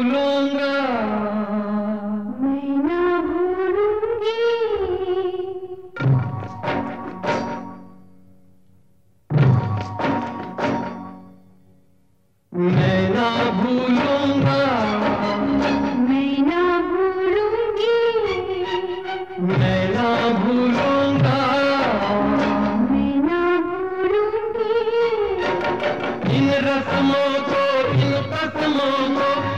भूलूँगा मैं ना भूलूँगी। मैं ना भूलूँगा। मैं ना भूलूँगी। मैं ना भूलूँगा। मैं ना भूलूँगी। इन रस्मों को इन कसमों को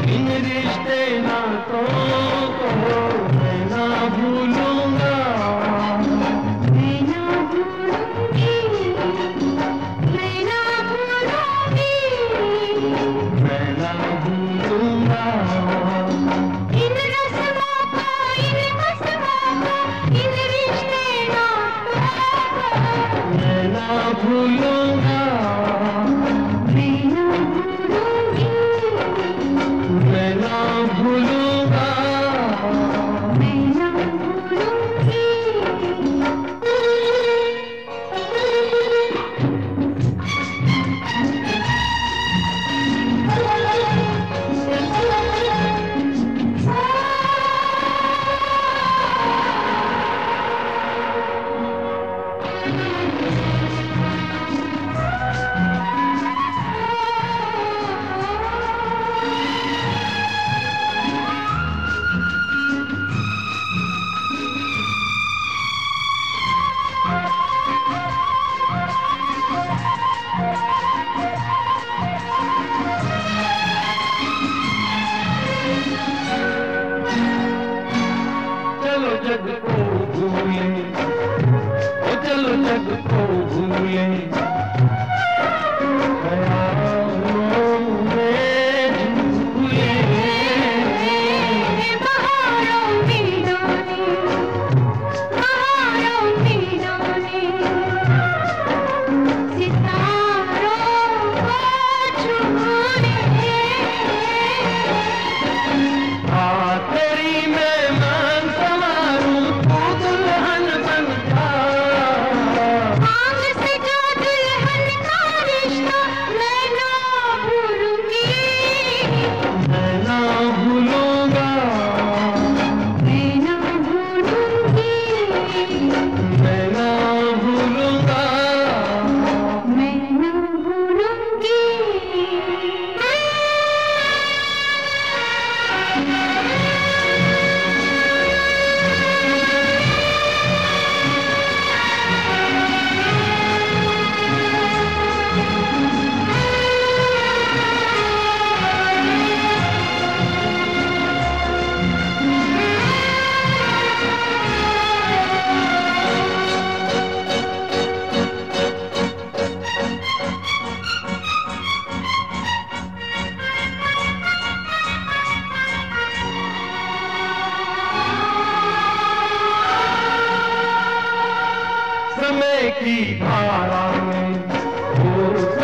रिश्ते नातों को मैं ना भूलूँगा। मैं ना भूलूँगी। मैं ना भूलूँगी। मैं ना भूलूँगा। इन रस्मों को इन कसमों को इन रिश्ते नातों को। मैं ना भूलूँगा। जग को भूले ओ चलो जग को भूले।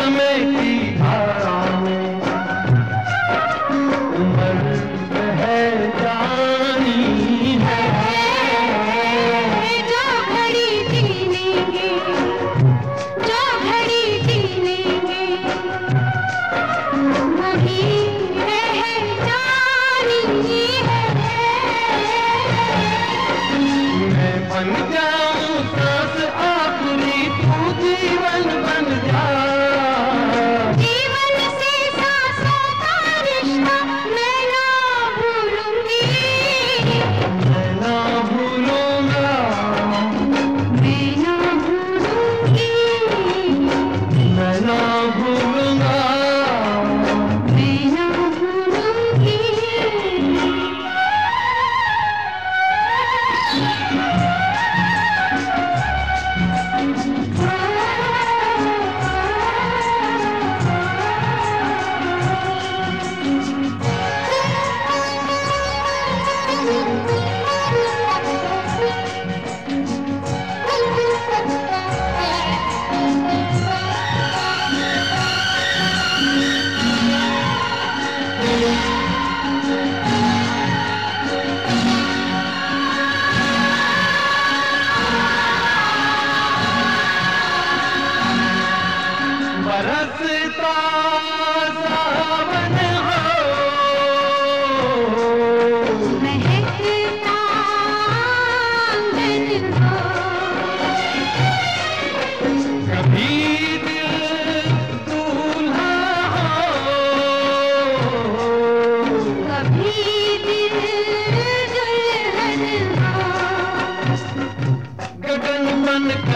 समय की।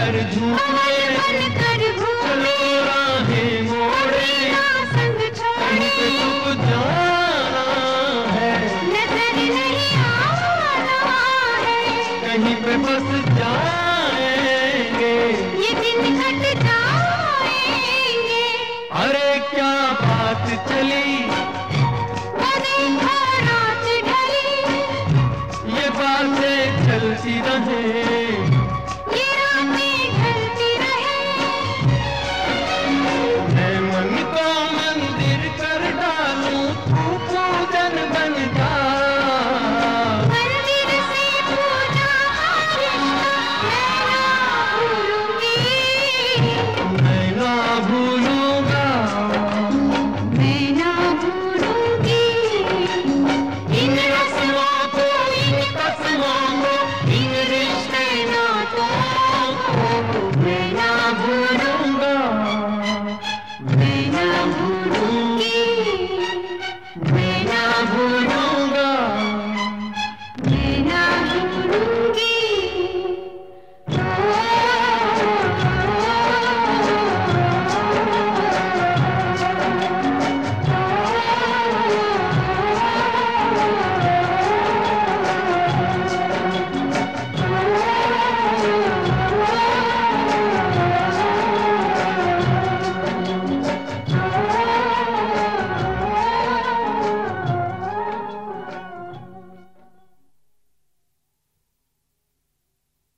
कर झूमे बन कर घूमे। चलो राहें मोड़े संग छोड़े। जाना है। नज़र नहीं आना है। कहीं पे बस जाएँगे। ये दिन कट जाएँगे। अरे क्या बात चली।